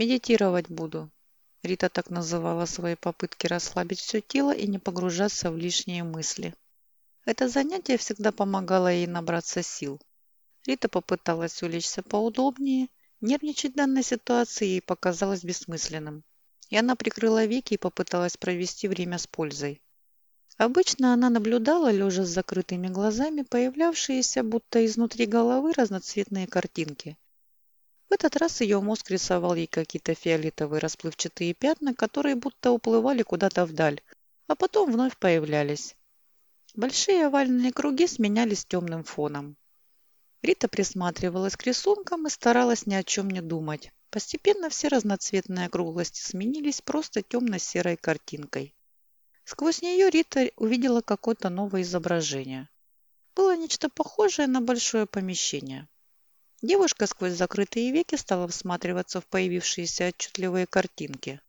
Медитировать буду. Рита так называла свои попытки расслабить все тело и не погружаться в лишние мысли. Это занятие всегда помогало ей набраться сил. Рита попыталась улечься поудобнее. Нервничать в данной ситуации ей показалось бессмысленным. И она прикрыла веки и попыталась провести время с пользой. Обычно она наблюдала, лежа с закрытыми глазами, появлявшиеся будто изнутри головы разноцветные картинки. В этот раз ее мозг рисовал ей какие-то фиолетовые расплывчатые пятна, которые будто уплывали куда-то вдаль, а потом вновь появлялись. Большие овальные круги сменялись темным фоном. Рита присматривалась к рисункам и старалась ни о чем не думать. Постепенно все разноцветные округлости сменились просто темно-серой картинкой. Сквозь нее Рита увидела какое-то новое изображение. Было нечто похожее на большое помещение. Девушка сквозь закрытые веки стала всматриваться в появившиеся отчетливые картинки.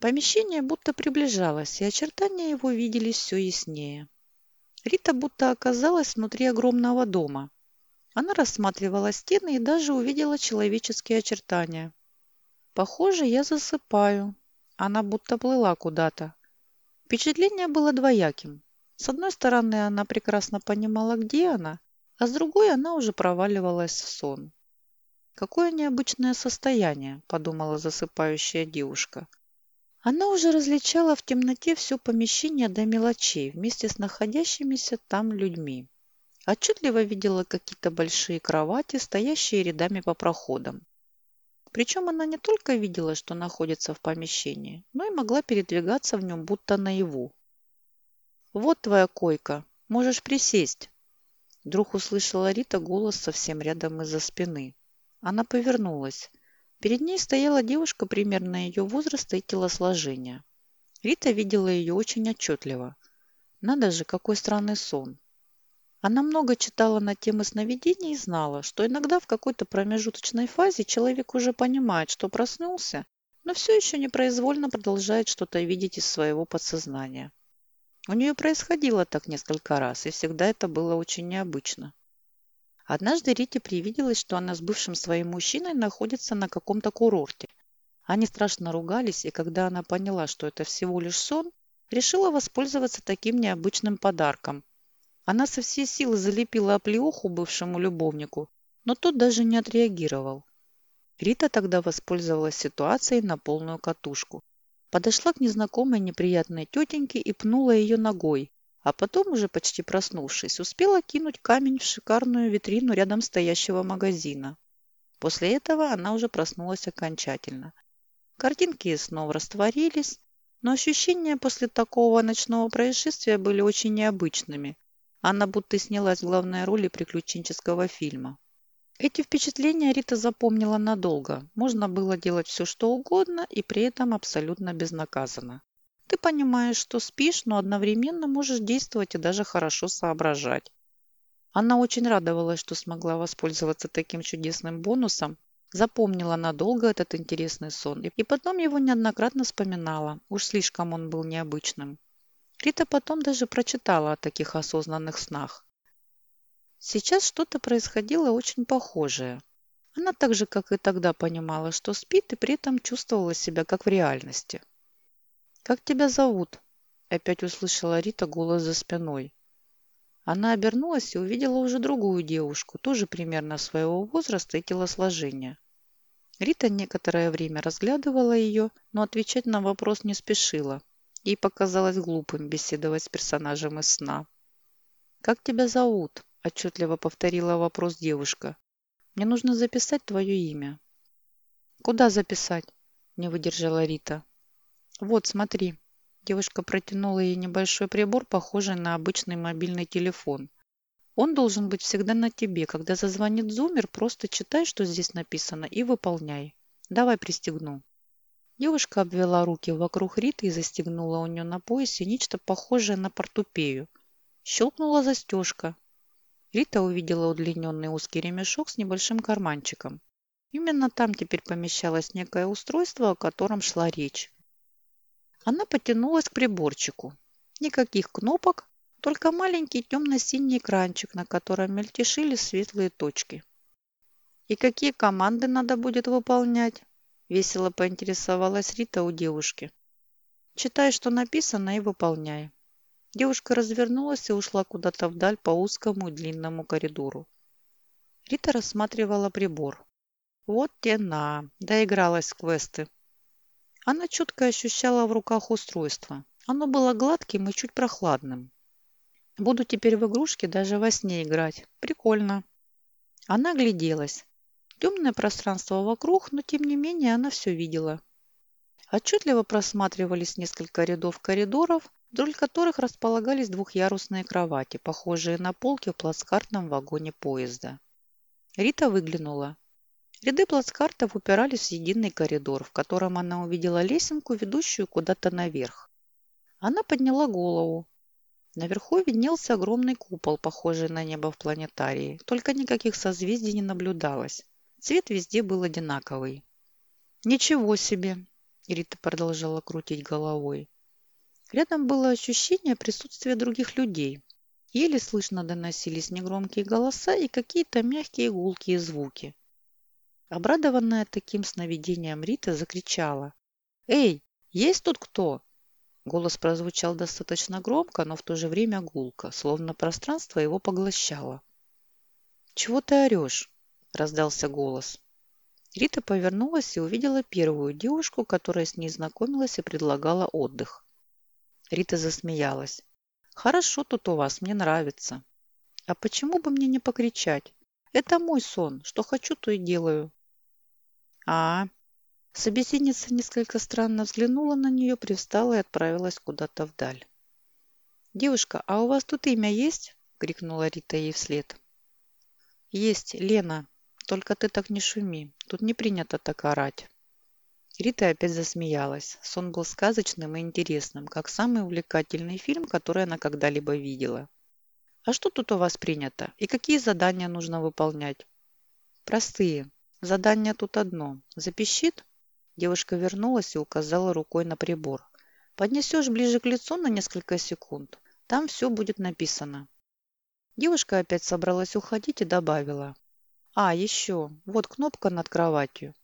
Помещение будто приближалось, и очертания его виделись все яснее. Рита будто оказалась внутри огромного дома. Она рассматривала стены и даже увидела человеческие очертания. Похоже, я засыпаю. Она будто плыла куда-то. Впечатление было двояким. С одной стороны, она прекрасно понимала, где она, а с другой она уже проваливалась в сон. «Какое необычное состояние», – подумала засыпающая девушка. Она уже различала в темноте все помещение до мелочей вместе с находящимися там людьми. Отчетливо видела какие-то большие кровати, стоящие рядами по проходам. Причем она не только видела, что находится в помещении, но и могла передвигаться в нем будто наяву. «Вот твоя койка. Можешь присесть». Вдруг услышала Рита голос совсем рядом из-за спины. Она повернулась. Перед ней стояла девушка примерно ее возраста и телосложения. Рита видела ее очень отчетливо. Надо же, какой странный сон. Она много читала на темы сновидений и знала, что иногда в какой-то промежуточной фазе человек уже понимает, что проснулся, но все еще непроизвольно продолжает что-то видеть из своего подсознания. У нее происходило так несколько раз, и всегда это было очень необычно. Однажды Рите привиделось, что она с бывшим своим мужчиной находится на каком-то курорте. Они страшно ругались, и когда она поняла, что это всего лишь сон, решила воспользоваться таким необычным подарком – она со всей силы залепила оплеуху бывшему любовнику, но тот даже не отреагировал. Рита тогда воспользовалась ситуацией на полную катушку. Подошла к незнакомой неприятной тетеньке и пнула ее ногой, а потом, уже почти проснувшись, успела кинуть камень в шикарную витрину рядом стоящего магазина. После этого она уже проснулась окончательно. Картинки снова растворились, но ощущения после такого ночного происшествия были очень необычными, она будто снялась в главной роли приключенческого фильма. Эти впечатления Рита запомнила надолго. Можно было делать все, что угодно, и при этом абсолютно безнаказанно. Ты понимаешь, что спишь, но одновременно можешь действовать и даже хорошо соображать. Она очень радовалась, что смогла воспользоваться таким чудесным бонусом, запомнила надолго этот интересный сон и потом его неоднократно вспоминала. Уж слишком он был необычным. Рита потом даже прочитала о таких осознанных снах. Сейчас что-то происходило очень похожее. Она так же, как и тогда, понимала, что спит, и при этом чувствовала себя как в реальности. «Как тебя зовут?» – опять услышала Рита голос за спиной. Она обернулась и увидела уже другую девушку, тоже примерно своего возраста и телосложения. Рита некоторое время разглядывала ее, но отвечать на вопрос не спешила. Ей показалось глупым беседовать с персонажем из сна. «Как тебя зовут?» – отчетливо повторила вопрос девушка. «Мне нужно записать твое имя». «Куда записать?» – не выдержала Рита. «Вот, смотри». Девушка протянула ей небольшой прибор, похожий на обычный мобильный телефон. Он должен быть всегда на тебе. Когда зазвонит зумер, просто читай, что здесь написано, и выполняй. Давай пристегну. Девушка обвела руки вокруг Риты и застегнула у нее на поясе нечто похожее на портупею. Щелкнула застежка. Рита увидела удлиненный узкий ремешок с небольшим карманчиком. Именно там теперь помещалось некое устройство, о котором шла речь. Она потянулась к приборчику. Никаких кнопок, только маленький темно-синий экранчик, на котором мельтешили светлые точки. «И какие команды надо будет выполнять?» Весело поинтересовалась Рита у девушки. Читай, что написано, и выполняй. Девушка развернулась и ушла куда-то вдаль по узкому и длинному коридору. Рита рассматривала прибор. Вот тена, доигралась в квесты. Она четко ощущала в руках устройство. Оно было гладким и чуть прохладным. Буду теперь в игрушки даже во сне играть. Прикольно. Она гляделась. Темное пространство вокруг, но тем не менее она все видела. Отчетливо просматривались несколько рядов коридоров, вдоль которых располагались двухъярусные кровати, похожие на полки в плацкартном вагоне поезда. Рита выглянула. Ряды плацкартов упирались в единый коридор, в котором она увидела лесенку, ведущую куда-то наверх. Она подняла голову. Наверху виднелся огромный купол, похожий на небо в планетарии, только никаких созвездий не наблюдалось. Цвет везде был одинаковый. «Ничего себе!» Рита продолжала крутить головой. Рядом было ощущение присутствия других людей. Еле слышно доносились негромкие голоса и какие-то мягкие гулкие звуки. Обрадованная таким сновидением Рита закричала. «Эй, есть тут кто?» Голос прозвучал достаточно громко, но в то же время гулко, словно пространство его поглощало. «Чего ты орешь?» – раздался голос. Рита повернулась и увидела первую девушку, которая с ней знакомилась и предлагала отдых. Рита засмеялась. «Хорошо тут у вас, мне нравится. А почему бы мне не покричать? Это мой сон. Что хочу, то и делаю». «А, Собеседница несколько странно взглянула на нее, привстала и отправилась куда-то вдаль. «Девушка, а у вас тут имя есть?» – крикнула Рита ей вслед. «Есть, Лена», только ты так не шуми. Тут не принято так орать. Рита опять засмеялась. Сон был сказочным и интересным, как самый увлекательный фильм, который она когда-либо видела. «А что тут у вас принято? И какие задания нужно выполнять?» «Простые. Задание тут одно. Запищит?» Девушка вернулась и указала рукой на прибор. «Поднесешь ближе к лицу на несколько секунд. Там все будет написано». Девушка опять собралась уходить и добавила. А, еще. Вот кнопка над кроватью.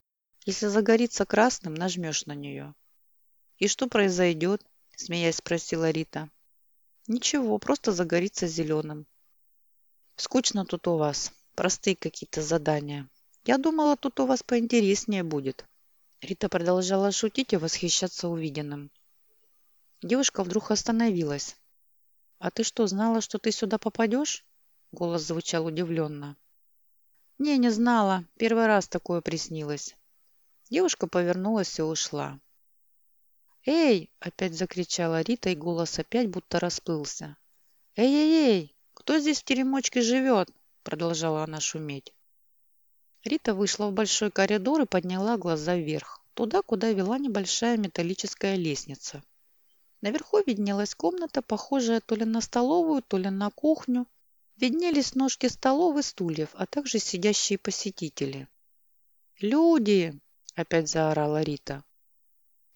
Если загорится красным, нажмешь на нее. И что произойдет? Смеясь спросила Рита. Ничего, просто загорится зеленым. Скучно тут у вас. Простые какие-то задания. Я думала, тут у вас поинтереснее будет. Рита продолжала шутить и восхищаться увиденным. Девушка вдруг остановилась. «А ты что, знала, что ты сюда попадешь?» Голос звучал удивленно. «Не, не знала. Первый раз такое приснилось». Девушка повернулась и ушла. «Эй!» – опять закричала Рита, и голос опять будто расплылся. «Эй-эй-эй! Кто здесь в теремочке живет?» – продолжала она шуметь. Рита вышла в большой коридор и подняла глаза вверх, туда, куда вела небольшая металлическая лестница. Наверху виднелась комната, похожая то ли на столовую, то ли на кухню, Виднелись ножки столов и стульев, а также сидящие посетители. «Люди!» – опять заорала Рита.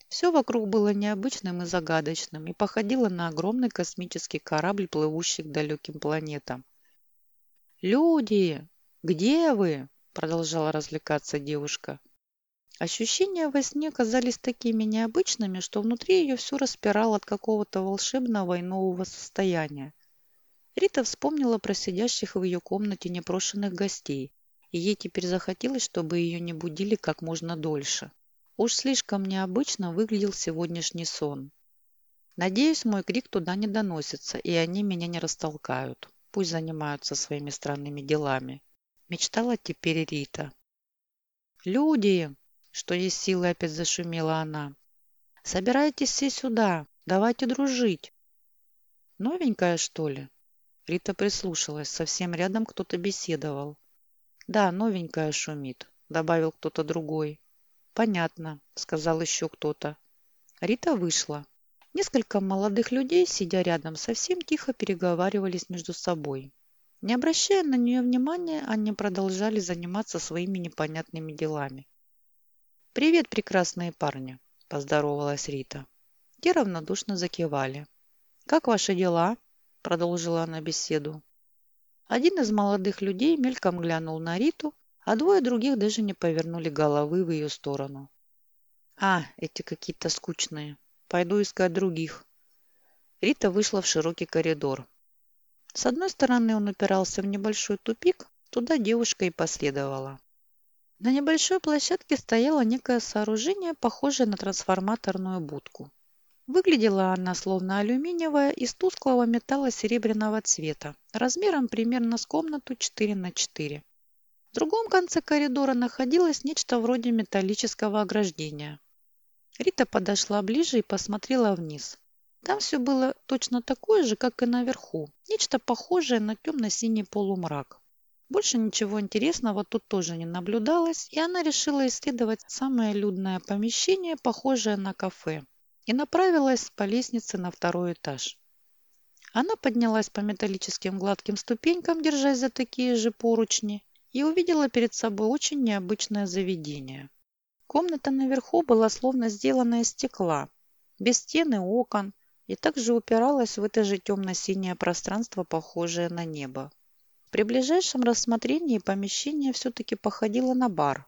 Все вокруг было необычным и загадочным и походило на огромный космический корабль, плывущий к далеким планетам. «Люди! Где вы?» – продолжала развлекаться девушка. Ощущения во сне казались такими необычными, что внутри ее все распирало от какого-то волшебного и нового состояния. Рита вспомнила про сидящих в ее комнате непрошенных гостей, и ей теперь захотелось, чтобы ее не будили как можно дольше. Уж слишком необычно выглядел сегодняшний сон. Надеюсь, мой крик туда не доносится, и они меня не растолкают. Пусть занимаются своими странными делами. Мечтала теперь Рита. «Люди!» – что есть силы, опять зашумела она. «Собирайтесь все сюда. Давайте дружить». «Новенькая, что ли?» Рита прислушалась. Совсем рядом кто-то беседовал. «Да, новенькая шумит», — добавил кто-то другой. «Понятно», — сказал еще кто-то. Рита вышла. Несколько молодых людей, сидя рядом, совсем тихо переговаривались между собой. Не обращая на нее внимания, они продолжали заниматься своими непонятными делами. «Привет, прекрасные парни!» – поздоровалась Рита. Те равнодушно закивали. «Как ваши дела?» продолжила она беседу. Один из молодых людей мельком глянул на Риту, а двое других даже не повернули головы в ее сторону. А, эти какие-то скучные. Пойду искать других. Рита вышла в широкий коридор. С одной стороны он упирался в небольшой тупик, туда девушка и последовала. На небольшой площадке стояло некое сооружение, похожее на трансформаторную будку. Выглядела она словно алюминиевая из тусклого металла серебряного цвета, размером примерно с комнату 4 на 4. В другом конце коридора находилось нечто вроде металлического ограждения. Рита подошла ближе и посмотрела вниз. Там все было точно такое же, как и наверху. Нечто похожее на темно-синий полумрак. Больше ничего интересного тут тоже не наблюдалось, и она решила исследовать самое людное помещение, похожее на кафе и направилась по лестнице на второй этаж. Она поднялась по металлическим гладким ступенькам, держась за такие же поручни, и увидела перед собой очень необычное заведение. Комната наверху была словно сделана из стекла, без стен и окон, и также упиралась в это же темно-синее пространство, похожее на небо. При ближайшем рассмотрении помещение все-таки походило на бар.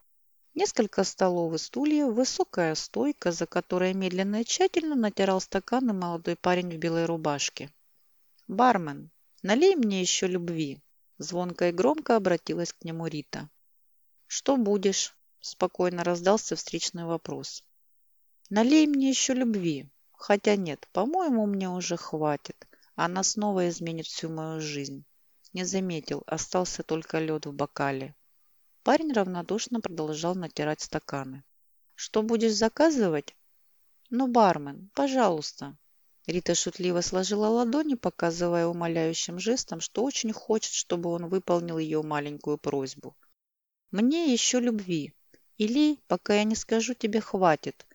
Несколько столов и стульев, высокая стойка, за которой медленно и тщательно натирал стаканы молодой парень в белой рубашке. «Бармен, налей мне еще любви!» Звонко и громко обратилась к нему Рита. «Что будешь?» – спокойно раздался встречный вопрос. «Налей мне еще любви. Хотя нет, по-моему, мне уже хватит. Она снова изменит всю мою жизнь. Не заметил, остался только лед в бокале. Парень равнодушно продолжал натирать стаканы. «Что будешь заказывать?» «Ну, бармен, пожалуйста». Рита шутливо сложила ладони, показывая умоляющим жестом, что очень хочет, чтобы он выполнил ее маленькую просьбу. «Мне еще любви. Или, пока я не скажу тебе, хватит.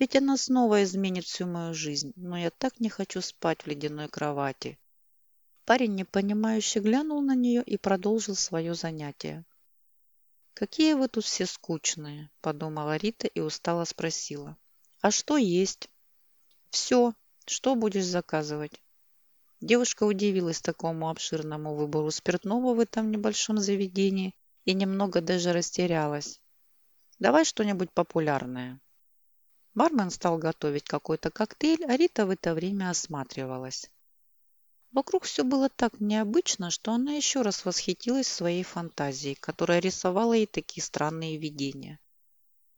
Ведь она снова изменит всю мою жизнь, но я так не хочу спать в ледяной кровати». Парень непонимающе глянул на нее и продолжил свое занятие. «Какие вы тут все скучные», – подумала Рита и устало спросила. «А что есть?» «Все. Что будешь заказывать?» Девушка удивилась такому обширному выбору спиртного в этом небольшом заведении и немного даже растерялась. «Давай что-нибудь популярное». Бармен стал готовить какой-то коктейль, а Рита в это время осматривалась. Вокруг все было так необычно, что она еще раз восхитилась своей фантазией, которая рисовала ей такие странные видения.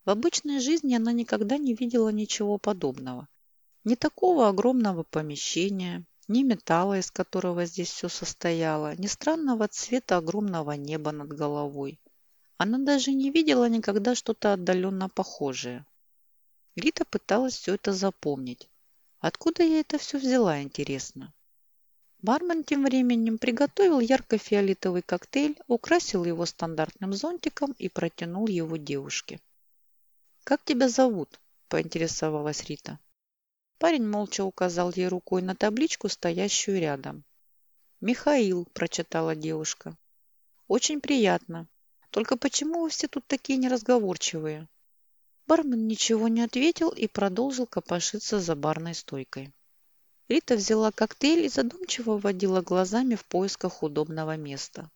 В обычной жизни она никогда не видела ничего подобного. Ни такого огромного помещения, ни металла, из которого здесь все состояло, ни странного цвета огромного неба над головой. Она даже не видела никогда что-то отдаленно похожее. Рита пыталась все это запомнить. Откуда я это все взяла, интересно? Бармен тем временем приготовил ярко-фиолетовый коктейль, украсил его стандартным зонтиком и протянул его девушке. «Как тебя зовут?» – поинтересовалась Рита. Парень молча указал ей рукой на табличку, стоящую рядом. «Михаил», – прочитала девушка. «Очень приятно. Только почему вы все тут такие неразговорчивые?» Бармен ничего не ответил и продолжил копошиться за барной стойкой. Рита взяла коктейль и задумчиво водила глазами в поисках удобного места.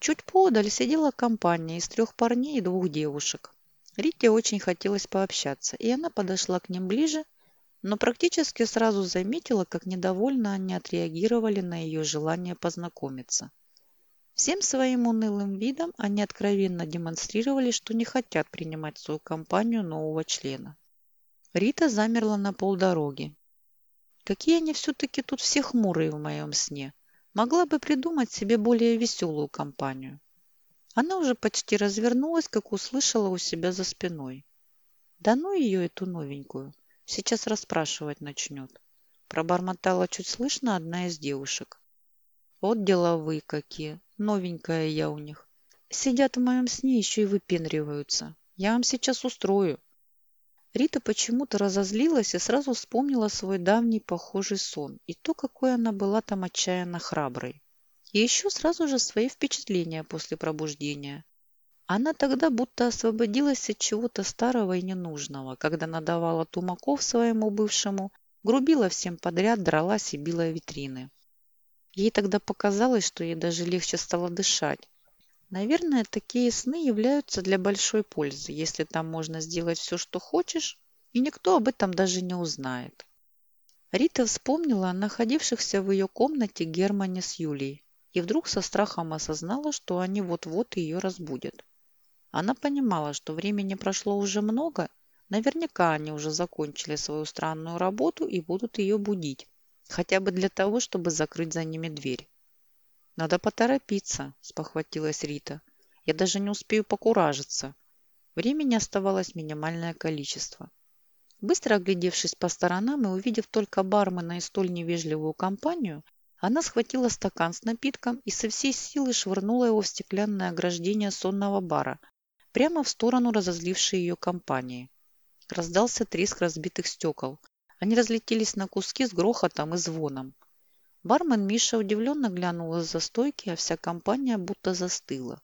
Чуть подаль сидела компания из трех парней и двух девушек. Рите очень хотелось пообщаться, и она подошла к ним ближе, но практически сразу заметила, как недовольно они отреагировали на ее желание познакомиться. Всем своим унылым видом они откровенно демонстрировали, что не хотят принимать в свою компанию нового члена. Рита замерла на полдороги, Какие они все-таки тут все хмурые в моем сне. Могла бы придумать себе более веселую компанию. Она уже почти развернулась, как услышала у себя за спиной. Да ну ее, эту новенькую. Сейчас расспрашивать начнет. Пробормотала чуть слышно одна из девушек. Вот деловые какие. Новенькая я у них. Сидят в моем сне еще и выпендриваются. Я вам сейчас устрою. Рита почему-то разозлилась и сразу вспомнила свой давний похожий сон и то, какой она была там отчаянно храброй. И еще сразу же свои впечатления после пробуждения. Она тогда будто освободилась от чего-то старого и ненужного, когда надавала тумаков своему бывшему, грубила всем подряд, дралась и била витрины. Ей тогда показалось, что ей даже легче стало дышать, Наверное, такие сны являются для большой пользы. Если там можно сделать все, что хочешь, и никто об этом даже не узнает. Рита вспомнила о находившихся в ее комнате Германе с Юлией и вдруг со страхом осознала, что они вот-вот ее разбудят. Она понимала, что времени прошло уже много, наверняка они уже закончили свою странную работу и будут ее будить, хотя бы для того, чтобы закрыть за ними дверь. «Надо поторопиться», – спохватилась Рита. «Я даже не успею покуражиться». Времени оставалось минимальное количество. Быстро оглядевшись по сторонам и увидев только бармена и столь невежливую компанию, она схватила стакан с напитком и со всей силы швырнула его в стеклянное ограждение сонного бара, прямо в сторону разозлившей ее компании. Раздался треск разбитых стекол. Они разлетелись на куски с грохотом и звоном. Бармен Миша удивленно глянул из-за стойки, а вся компания будто застыла.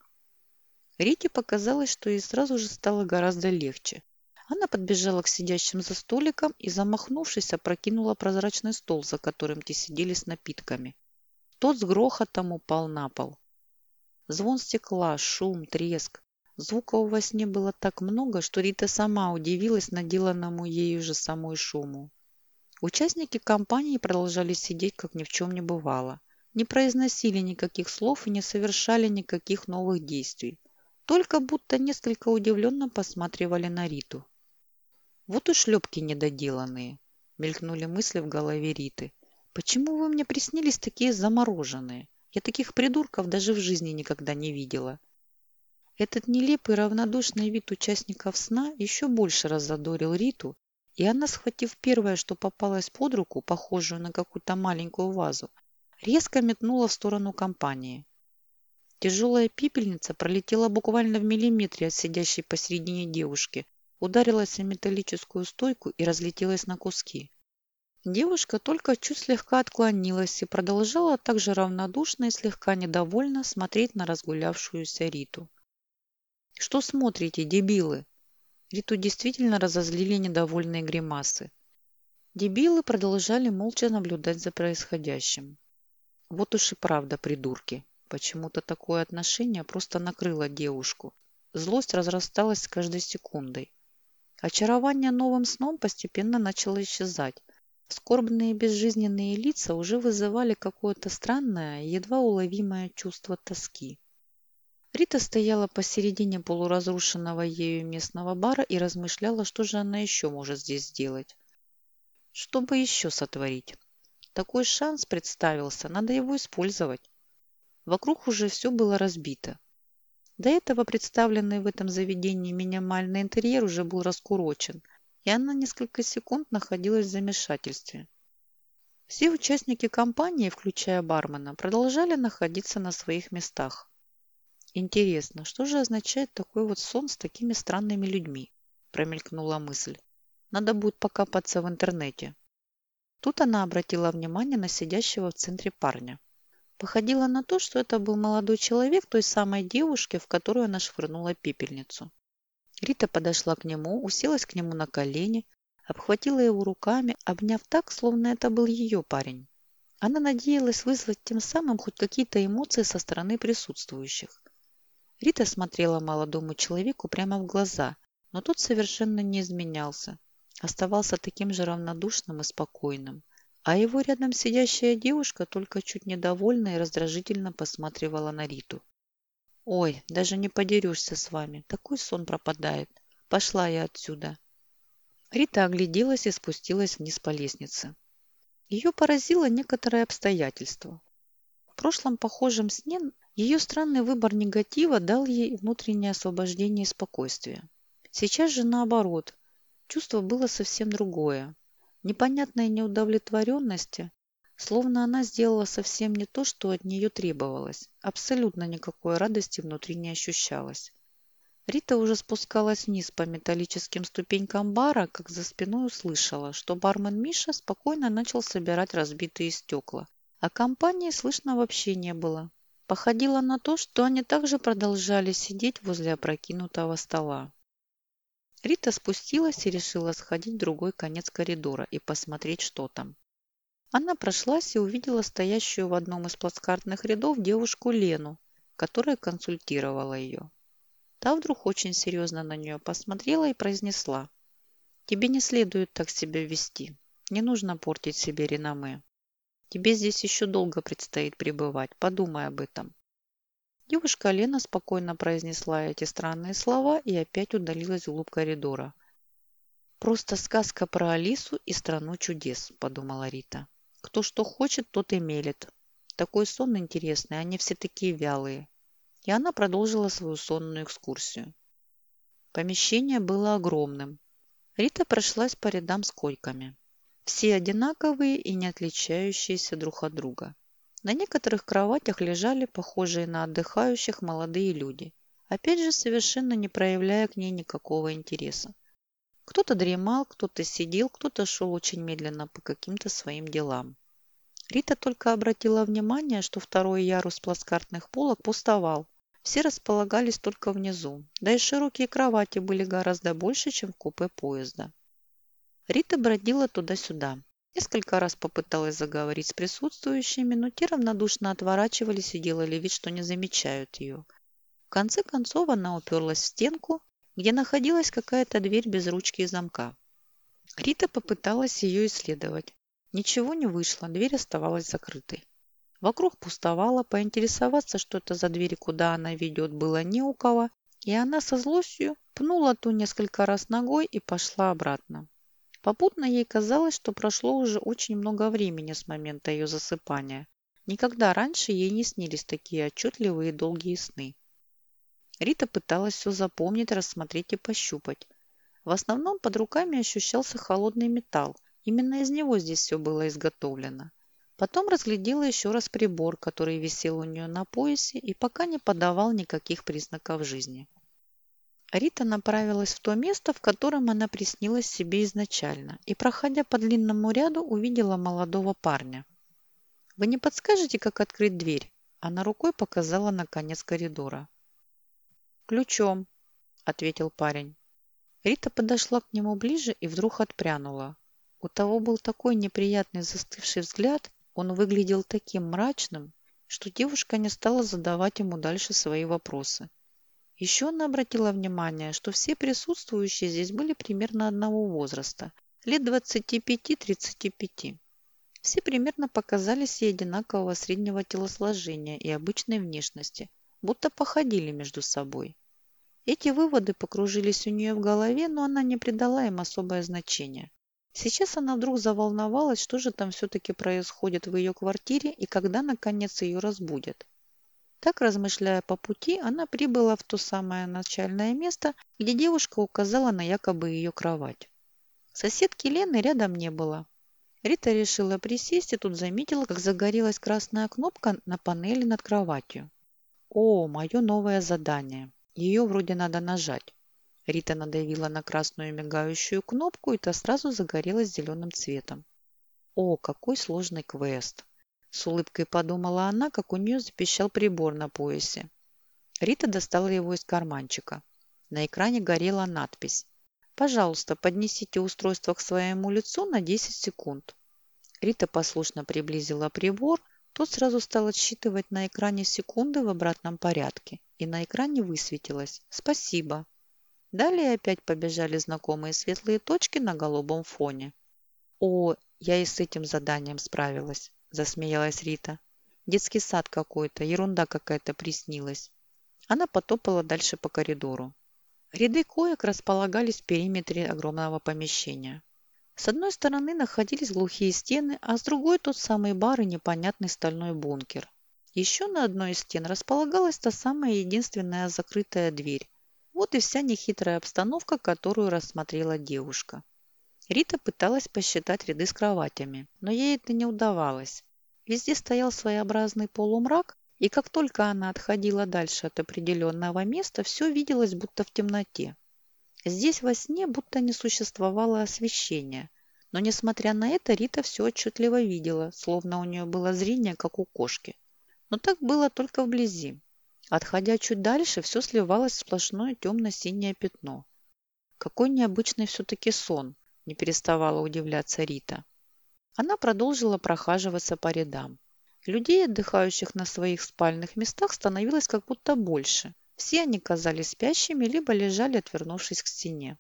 Рите показалось, что ей сразу же стало гораздо легче. Она подбежала к сидящим за столиком и, замахнувшись, опрокинула прозрачный стол, за которым те сидели с напитками. Тот с грохотом упал на пол. Звон стекла, шум, треск. Звуков во сне было так много, что Рита сама удивилась наделанному ею же самой шуму. Участники компании продолжали сидеть, как ни в чем не бывало. Не произносили никаких слов и не совершали никаких новых действий. Только будто несколько удивленно посматривали на Риту. «Вот уж шлепки недоделанные», — мелькнули мысли в голове Риты. «Почему вы мне приснились такие замороженные? Я таких придурков даже в жизни никогда не видела». Этот нелепый равнодушный вид участников сна еще больше разодорил Риту, и она, схватив первое, что попалось под руку, похожую на какую-то маленькую вазу, резко метнула в сторону компании. Тяжелая пепельница пролетела буквально в миллиметре от сидящей посередине девушки, ударилась о металлическую стойку и разлетелась на куски. Девушка только чуть слегка отклонилась и продолжала также равнодушно и слегка недовольно смотреть на разгулявшуюся Риту. «Что смотрите, дебилы?» Риту действительно разозлили недовольные гримасы. Дебилы продолжали молча наблюдать за происходящим. Вот уж и правда придурки. Почему-то такое отношение просто накрыло девушку. Злость разрасталась с каждой секундой. Очарование новым сном постепенно начало исчезать. Скорбные безжизненные лица уже вызывали какое-то странное, едва уловимое чувство тоски. Рита стояла посередине полуразрушенного ею местного бара и размышляла, что же она еще может здесь сделать. Что бы еще сотворить? Такой шанс представился, надо его использовать. Вокруг уже все было разбито. До этого представленный в этом заведении минимальный интерьер уже был раскурочен, и она несколько секунд находилась в замешательстве. Все участники компании, включая бармена, продолжали находиться на своих местах. Интересно, что же означает такой вот сон с такими странными людьми? Промелькнула мысль. Надо будет покопаться в интернете. Тут она обратила внимание на сидящего в центре парня. Походило на то, что это был молодой человек той самой девушки, в которую она швырнула пепельницу. Рита подошла к нему, уселась к нему на колени, обхватила его руками, обняв так, словно это был ее парень. Она надеялась вызвать тем самым хоть какие-то эмоции со стороны присутствующих. Рита смотрела молодому человеку прямо в глаза, но тот совершенно не изменялся. Оставался таким же равнодушным и спокойным. А его рядом сидящая девушка только чуть недовольно и раздражительно посматривала на Риту. «Ой, даже не подерешься с вами. Такой сон пропадает. Пошла я отсюда». Рита огляделась и спустилась вниз по лестнице. Ее поразило некоторое обстоятельство. В прошлом похожем сне ее странный выбор негатива дал ей внутреннее освобождение и спокойствие. Сейчас же наоборот. Чувство было совсем другое. Непонятная неудовлетворенности, словно она сделала совсем не то, что от нее требовалось. Абсолютно никакой радости внутри не ощущалось. Рита уже спускалась вниз по металлическим ступенькам бара, как за спиной услышала, что бармен Миша спокойно начал собирать разбитые стекла, а компании слышно вообще не было. Походило на то, что они также продолжали сидеть возле опрокинутого стола. Рита спустилась и решила сходить в другой конец коридора и посмотреть, что там. Она прошлась и увидела стоящую в одном из плацкартных рядов девушку Лену, которая консультировала ее. Та вдруг очень серьезно на нее посмотрела и произнесла. Тебе не следует так себя вести. Не нужно портить себе реноме. Тебе здесь еще долго предстоит пребывать. Подумай об этом. Девушка Лена спокойно произнесла эти странные слова и опять удалилась вглубь коридора. «Просто сказка про Алису и страну чудес», – подумала Рита. «Кто что хочет, тот и мелет. Такой сон интересный, они все такие вялые». И она продолжила свою сонную экскурсию. Помещение было огромным. Рита прошлась по рядам с койками. Все одинаковые и не отличающиеся друг от друга. На некоторых кроватях лежали похожие на отдыхающих молодые люди, опять же совершенно не проявляя к ней никакого интереса. Кто-то дремал, кто-то сидел, кто-то шел очень медленно по каким-то своим делам. Рита только обратила внимание, что второй ярус плацкартных полок пустовал. Все располагались только внизу, да и широкие кровати были гораздо больше, чем в купе поезда. Рита бродила туда-сюда, Несколько раз попыталась заговорить с присутствующими, но те равнодушно отворачивались и делали вид, что не замечают ее. В конце концов она уперлась в стенку, где находилась какая-то дверь без ручки и замка. Рита попыталась ее исследовать. Ничего не вышло, дверь оставалась закрытой. Вокруг пустовало, поинтересоваться, что это за дверь куда она ведет, было не у кого, и она со злостью пнула ту несколько раз ногой и пошла обратно. Попутно ей казалось, что прошло уже очень много времени с момента ее засыпания. Никогда раньше ей не снились такие отчетливые долгие сны. Рита пыталась все запомнить, рассмотреть и пощупать. В основном под руками ощущался холодный металл. Именно из него здесь все было изготовлено. Потом разглядела еще раз прибор, который висел у нее на поясе и пока не подавал никаких признаков жизни. Рита направилась в то место, в котором она приснилась себе изначально, и, проходя по длинному ряду, увидела молодого парня. «Вы не подскажете, как открыть дверь?» Она рукой показала на конец коридора. «Ключом», — ответил парень. Рита подошла к нему ближе и вдруг отпрянула. У того был такой неприятный застывший взгляд, он выглядел таким мрачным, что девушка не стала задавать ему дальше свои вопросы. Еще она обратила внимание, что все присутствующие здесь были примерно одного возраста, лет 25-35. Все примерно показались ей одинакового среднего телосложения и обычной внешности, будто походили между собой. Эти выводы покружились у нее в голове, но она не придала им особое значение. Сейчас она вдруг заволновалась, что же там все-таки происходит в ее квартире и когда, наконец, ее разбудят. Так, размышляя по пути, она прибыла в то самое начальное место, где девушка указала на якобы ее кровать. Соседки Лены рядом не было. Рита решила присесть и тут заметила, как загорелась красная кнопка на панели над кроватью. «О, мое новое задание. Ее вроде надо нажать». Рита надавила на красную мигающую кнопку, и та сразу загорелась зеленым цветом. «О, какой сложный квест!» С улыбкой подумала она, как у нее запищал прибор на поясе. Рита достала его из карманчика. На экране горела надпись. «Пожалуйста, поднесите устройство к своему лицу на 10 секунд». Рита послушно приблизила прибор. Тот сразу стал отсчитывать на экране секунды в обратном порядке. И на экране высветилось «Спасибо». Далее опять побежали знакомые светлые точки на голубом фоне. «О, я и с этим заданием справилась засмеялась Рита. Детский сад какой-то, ерунда какая-то приснилась. Она потопала дальше по коридору. Ряды коек располагались в периметре огромного помещения. С одной стороны находились глухие стены, а с другой тот самый бар и непонятный стальной бункер. Еще на одной из стен располагалась та самая единственная закрытая дверь. Вот и вся нехитрая обстановка, которую рассмотрела девушка. Рита пыталась посчитать ряды с кроватями, но ей это не удавалось. Везде стоял своеобразный полумрак, и как только она отходила дальше от определенного места, все виделось будто в темноте. Здесь во сне будто не существовало освещения, но, несмотря на это, Рита все отчетливо видела, словно у нее было зрение, как у кошки. Но так было только вблизи. Отходя чуть дальше, все сливалось в сплошное темно-синее пятно. Какой необычный все-таки сон, не переставала удивляться Рита. Она продолжила прохаживаться по рядам. Людей, отдыхающих на своих спальных местах, становилось как будто больше. Все они казались спящими, либо лежали, отвернувшись к стене.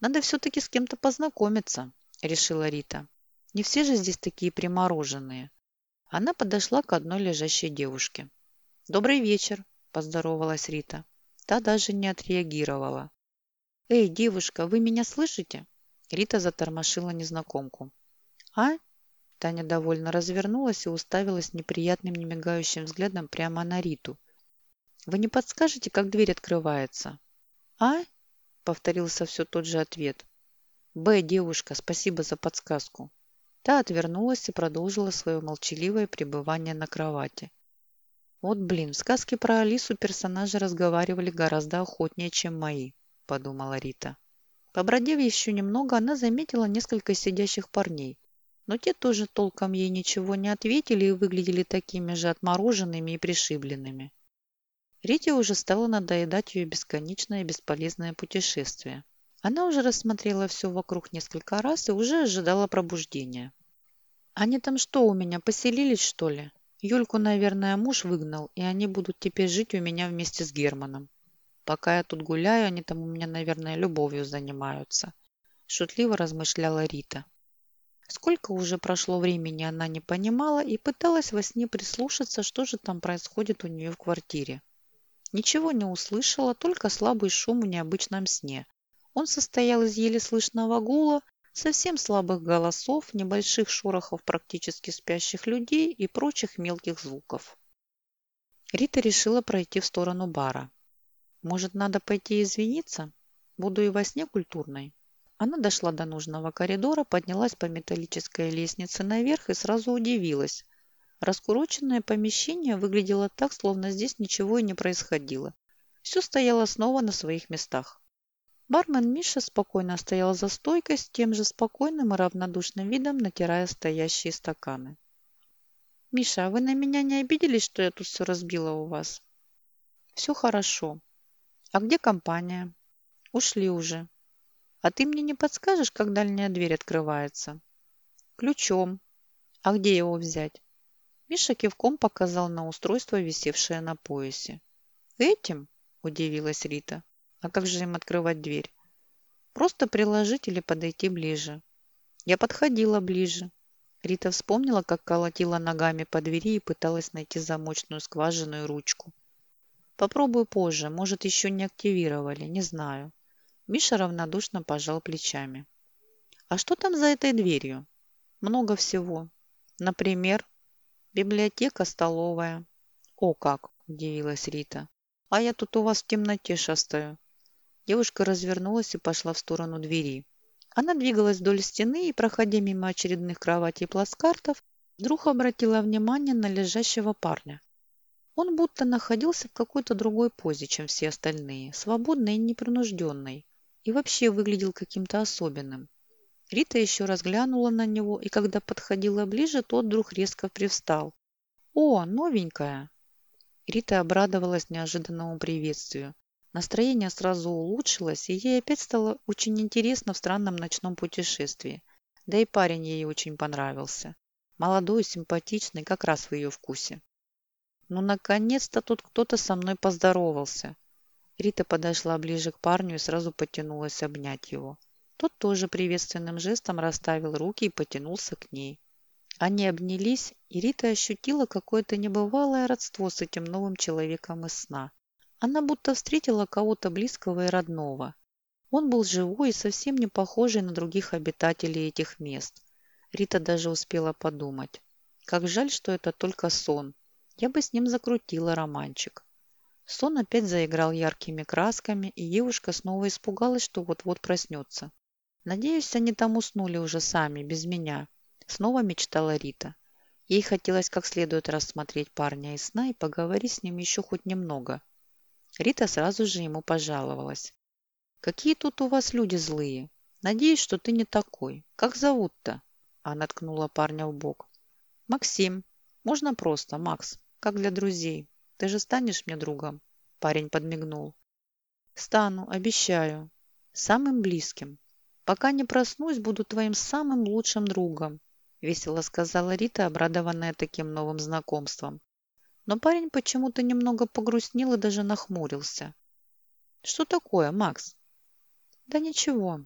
Надо все-таки с кем-то познакомиться, решила Рита. Не все же здесь такие примороженные. Она подошла к одной лежащей девушке. «Добрый вечер», – поздоровалась Рита. Та даже не отреагировала. «Эй, девушка, вы меня слышите?» Рита затормошила незнакомку. «А?» Таня довольно развернулась и уставилась неприятным немигающим взглядом прямо на Риту. «Вы не подскажете, как дверь открывается?» «А?» – повторился все тот же ответ. «Б, девушка, спасибо за подсказку». Та отвернулась и продолжила свое молчаливое пребывание на кровати. «Вот блин, в сказке про Алису персонажи разговаривали гораздо охотнее, чем мои», – подумала Рита. Побродев еще немного, она заметила несколько сидящих парней, но те тоже толком ей ничего не ответили и выглядели такими же отмороженными и пришибленными. Рите уже стало надоедать ее бесконечное бесполезное путешествие. Она уже рассмотрела все вокруг несколько раз и уже ожидала пробуждения. «Они там что, у меня поселились, что ли? Юльку, наверное, муж выгнал, и они будут теперь жить у меня вместе с Германом. Пока я тут гуляю, они там у меня, наверное, любовью занимаются», – шутливо размышляла Рита. Сколько уже прошло времени, она не понимала и пыталась во сне прислушаться, что же там происходит у нее в квартире. Ничего не услышала, только слабый шум в необычном сне. Он состоял из еле слышного гула, совсем слабых голосов, небольших шорохов практически спящих людей и прочих мелких звуков. Рита решила пройти в сторону бара. Может, надо пойти извиниться? Буду и во сне культурной. Она дошла до нужного коридора, поднялась по металлической лестнице наверх и сразу удивилась. Раскуроченное помещение выглядело так, словно здесь ничего и не происходило. Все стояло снова на своих местах. Бармен Миша спокойно стоял за стойкой с тем же спокойным и равнодушным видом, натирая стоящие стаканы. «Миша, а вы на меня не обиделись, что я тут все разбила у вас?» «Все хорошо. А где компания?» «Ушли уже. А ты мне не подскажешь, как дальняя дверь открывается? Ключом. А где его взять? Миша кивком показал на устройство, висевшее на поясе. Этим? Удивилась Рита. А как же им открывать дверь? Просто приложить или подойти ближе. Я подходила ближе. Рита вспомнила, как колотила ногами по двери и пыталась найти замочную скважину и ручку. Попробую позже, может, еще не активировали, не знаю. Миша равнодушно пожал плечами. «А что там за этой дверью?» «Много всего. Например, библиотека, столовая». «О как!» – удивилась Рита. «А я тут у вас в темноте шастаю». Девушка развернулась и пошла в сторону двери. Она двигалась вдоль стены и, проходя мимо очередных кроватей и плацкартов, вдруг обратила внимание на лежащего парня. Он будто находился в какой-то другой позе, чем все остальные, свободной и непринужденной и вообще выглядел каким-то особенным. Рита еще раз глянула на него, и когда подходила ближе, тот вдруг резко привстал. «О, новенькая!» Рита обрадовалась неожиданному приветствию. Настроение сразу улучшилось, и ей опять стало очень интересно в странном ночном путешествии. Да и парень ей очень понравился. Молодой, симпатичный, как раз в ее вкусе. Ну, наконец-то тут кто-то со мной поздоровался. Рита подошла ближе к парню и сразу потянулась обнять его. Тот тоже приветственным жестом расставил руки и потянулся к ней. Они обнялись, и Рита ощутила какое-то небывалое родство с этим новым человеком из сна. Она будто встретила кого-то близкого и родного. Он был живой и совсем не похожий на других обитателей этих мест. Рита даже успела подумать. Как жаль, что это только сон. Я бы с ним закрутила романчик. Сон опять заиграл яркими красками, и девушка снова испугалась, что вот-вот проснется. «Надеюсь, они там уснули уже сами, без меня», — снова мечтала Рита. Ей хотелось как следует рассмотреть парня из сна и поговорить с ним еще хоть немного. Рита сразу же ему пожаловалась. «Какие тут у вас люди злые? Надеюсь, что ты не такой. Как зовут-то?» Она ткнула парня в бок. «Максим. Можно просто, Макс, как для друзей. Ты же станешь мне другом?» Парень подмигнул. «Стану, обещаю. Самым близким. Пока не проснусь, буду твоим самым лучшим другом», весело сказала Рита, обрадованная таким новым знакомством. Но парень почему-то немного погрустнел и даже нахмурился. «Что такое, Макс?» «Да ничего.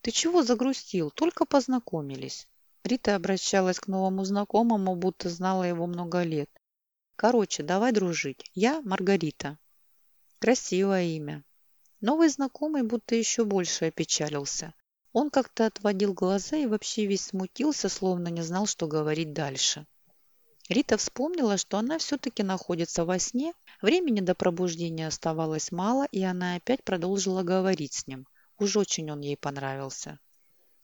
Ты чего загрустил? Только познакомились. Рита обращалась к новому знакомому, будто знала его много лет. Короче, давай дружить. Я Маргарита. Красивое имя. Новый знакомый будто еще больше опечалился. Он как-то отводил глаза и вообще весь смутился, словно не знал, что говорить дальше. Рита вспомнила, что она все-таки находится во сне, времени до пробуждения оставалось мало, и она опять продолжила говорить с ним. Уж очень он ей понравился.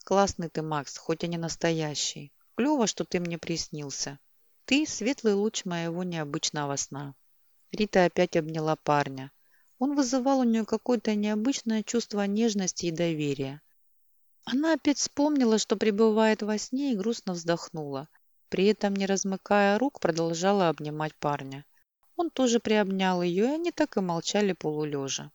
«Классный ты, Макс, хоть и не настоящий. Клево, что ты мне приснился. Ты – светлый луч моего необычного сна». Рита опять обняла парня. Он вызывал у нее какое-то необычное чувство нежности и доверия. Она опять вспомнила, что пребывает во сне и грустно вздохнула. При этом, не размыкая рук, продолжала обнимать парня. Он тоже приобнял ее, и они так и молчали полулежа.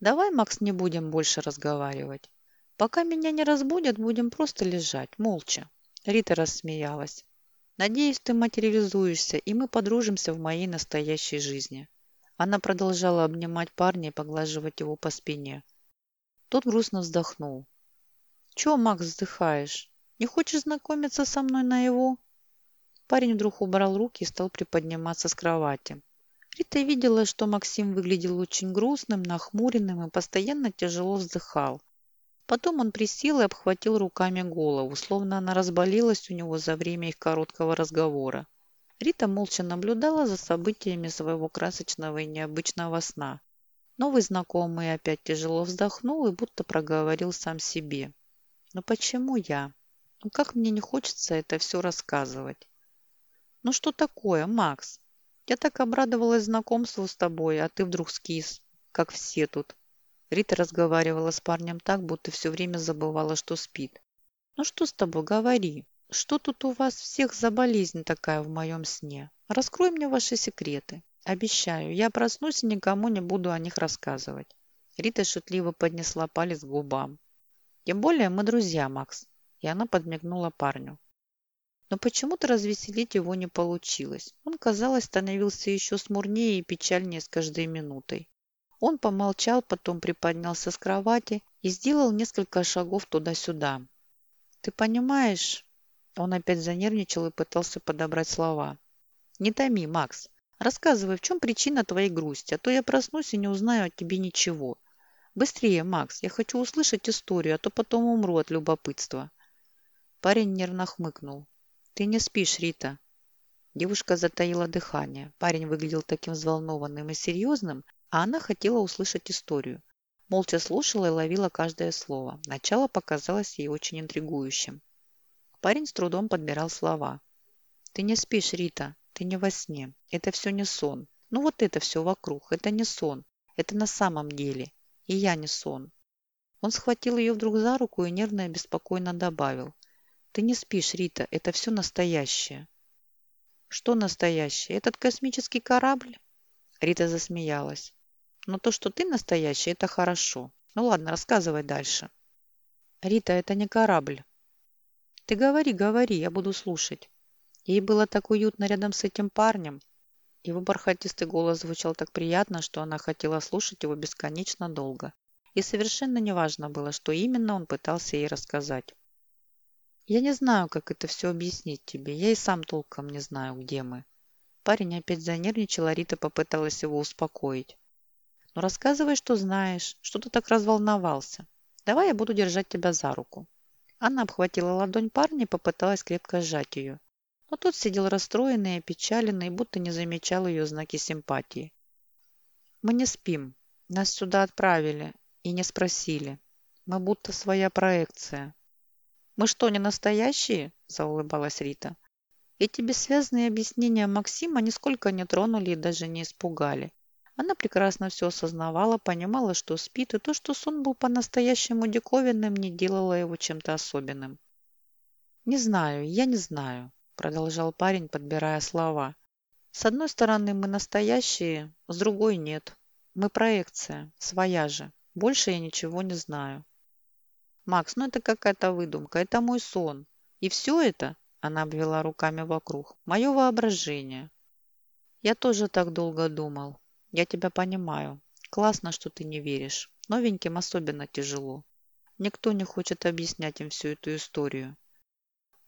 «Давай, Макс, не будем больше разговаривать. Пока меня не разбудят, будем просто лежать, молча». Рита рассмеялась. «Надеюсь, ты материализуешься, и мы подружимся в моей настоящей жизни». Она продолжала обнимать парня и поглаживать его по спине. Тот грустно вздохнул. «Чего, Макс, вздыхаешь? Не хочешь знакомиться со мной на его? Парень вдруг убрал руки и стал приподниматься с кровати. Рита видела, что Максим выглядел очень грустным, нахмуренным и постоянно тяжело вздыхал. Потом он присел и обхватил руками голову, словно она разболелась у него за время их короткого разговора. Рита молча наблюдала за событиями своего красочного и необычного сна. Новый знакомый опять тяжело вздохнул и будто проговорил сам себе. «Но почему я? Ну как мне не хочется это все рассказывать. Ну что такое, Макс? Я так обрадовалась знакомству с тобой, а ты вдруг скис, как все тут. Рита разговаривала с парнем так, будто все время забывала, что спит. Ну что с тобой, говори. Что тут у вас всех за болезнь такая в моем сне? Раскрой мне ваши секреты. Обещаю, я проснусь и никому не буду о них рассказывать. Рита шутливо поднесла палец к губам. Тем более мы друзья, Макс и она подмигнула парню. Но почему-то развеселить его не получилось. Он, казалось, становился еще смурнее и печальнее с каждой минутой. Он помолчал, потом приподнялся с кровати и сделал несколько шагов туда-сюда. «Ты понимаешь...» Он опять занервничал и пытался подобрать слова. «Не томи, Макс. Рассказывай, в чем причина твоей грусти, а то я проснусь и не узнаю о тебе ничего. Быстрее, Макс, я хочу услышать историю, а то потом умру от любопытства». Парень нервно хмыкнул. «Ты не спишь, Рита». Девушка затаила дыхание. Парень выглядел таким взволнованным и серьезным, а она хотела услышать историю. Молча слушала и ловила каждое слово. Начало показалось ей очень интригующим. Парень с трудом подбирал слова. «Ты не спишь, Рита. Ты не во сне. Это все не сон. Ну вот это все вокруг. Это не сон. Это на самом деле. И я не сон». Он схватил ее вдруг за руку и нервно и беспокойно добавил. Ты не спишь, Рита, это все настоящее. Что настоящее? Этот космический корабль? Рита засмеялась. Но то, что ты настоящий, это хорошо. Ну ладно, рассказывай дальше. Рита, это не корабль. Ты говори, говори, я буду слушать. Ей было так уютно рядом с этим парнем. Его бархатистый голос звучал так приятно, что она хотела слушать его бесконечно долго. И совершенно неважно было, что именно он пытался ей рассказать. Я не знаю, как это все объяснить тебе. Я и сам толком не знаю, где мы. Парень опять занервничал, а Рита попыталась его успокоить. Ну рассказывай, что знаешь. Что ты так разволновался? Давай я буду держать тебя за руку. Она обхватила ладонь парня и попыталась крепко сжать ее. Но тот сидел расстроенный и опечаленный, будто не замечал ее знаки симпатии. «Мы не спим. Нас сюда отправили и не спросили. Мы будто своя проекция. «Мы что, не настоящие?» – заулыбалась Рита. Эти бессвязные объяснения Максима нисколько не тронули и даже не испугали. Она прекрасно все осознавала, понимала, что спит, и то, что сон был по-настоящему диковинным, не делало его чем-то особенным. «Не знаю, я не знаю», – продолжал парень, подбирая слова. «С одной стороны, мы настоящие, с другой – нет. Мы проекция, своя же. Больше я ничего не знаю». Макс, ну это какая-то выдумка, это мой сон. И все это, она обвела руками вокруг, мое воображение. Я тоже так долго думал. Я тебя понимаю. Классно, что ты не веришь. Новеньким особенно тяжело. Никто не хочет объяснять им всю эту историю.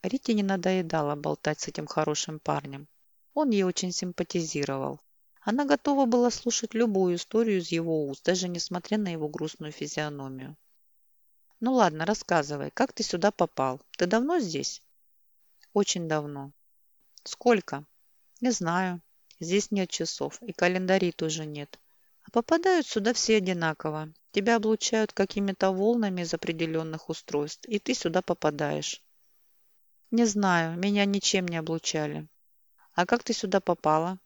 Рите не надоедало болтать с этим хорошим парнем. Он ей очень симпатизировал. Она готова была слушать любую историю из его уст, даже несмотря на его грустную физиономию. «Ну ладно, рассказывай, как ты сюда попал? Ты давно здесь?» «Очень давно». «Сколько?» «Не знаю. Здесь нет часов, и календарей тоже нет. А попадают сюда все одинаково. Тебя облучают какими-то волнами из определенных устройств, и ты сюда попадаешь». «Не знаю, меня ничем не облучали». «А как ты сюда попала?»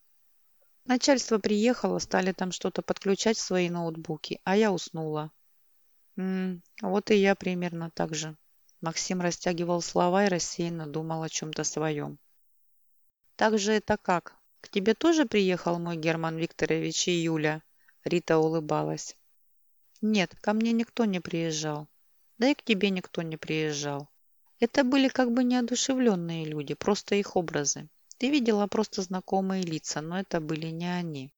Начальство приехало, стали там что-то подключать в свои ноутбуки, а я уснула. М вот и я примерно так же. Максим растягивал слова и рассеянно думал о чем-то своем. Так же это как? К тебе тоже приехал мой Герман Викторович и Юля? Рита улыбалась. Нет, ко мне никто не приезжал. Да и к тебе никто не приезжал. Это были как бы неодушевленные люди, просто их образы. Ты видела просто знакомые лица, но это были не они.